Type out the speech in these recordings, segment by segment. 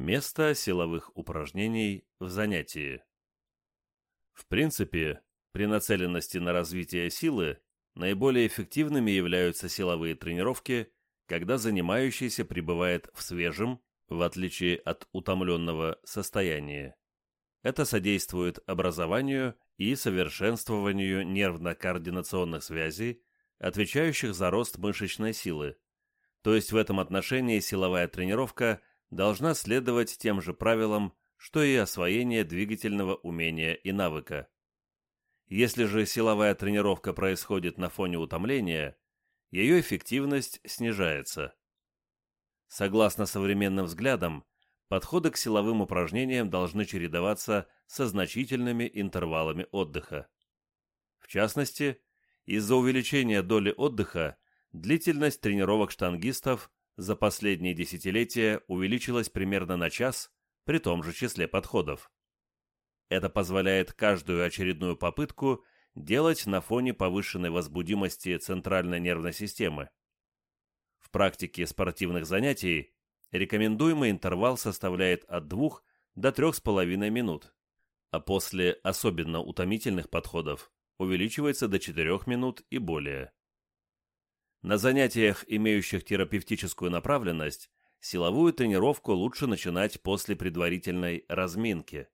Место силовых упражнений в занятии. В принципе, при нацеленности на развитие силы наиболее эффективными являются силовые тренировки, когда занимающийся пребывает в свежем, в отличие от утомленного состояния. Это содействует образованию и совершенствованию нервно-координационных связей, отвечающих за рост мышечной силы. То есть в этом отношении силовая тренировка должна следовать тем же правилам, что и освоение двигательного умения и навыка. Если же силовая тренировка происходит на фоне утомления, ее эффективность снижается. Согласно современным взглядам, подходы к силовым упражнениям должны чередоваться со значительными интервалами отдыха. В частности, из-за увеличения доли отдыха длительность тренировок штангистов за последние десятилетия увеличилась примерно на час при том же числе подходов. Это позволяет каждую очередную попытку делать на фоне повышенной возбудимости центральной нервной системы. В практике спортивных занятий рекомендуемый интервал составляет от 2 до 3,5 минут, а после особенно утомительных подходов увеличивается до 4 минут и более. На занятиях, имеющих терапевтическую направленность, силовую тренировку лучше начинать после предварительной разминки.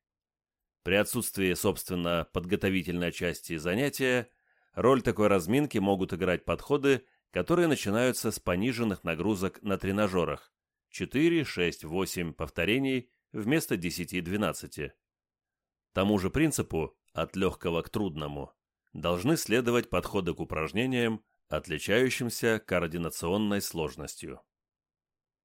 При отсутствии, собственно, подготовительной части занятия, роль такой разминки могут играть подходы, которые начинаются с пониженных нагрузок на тренажерах 4, 6, 8 повторений вместо 10-12. Тому же принципу от легкого к трудному должны следовать подходы к упражнениям, отличающимся координационной сложностью.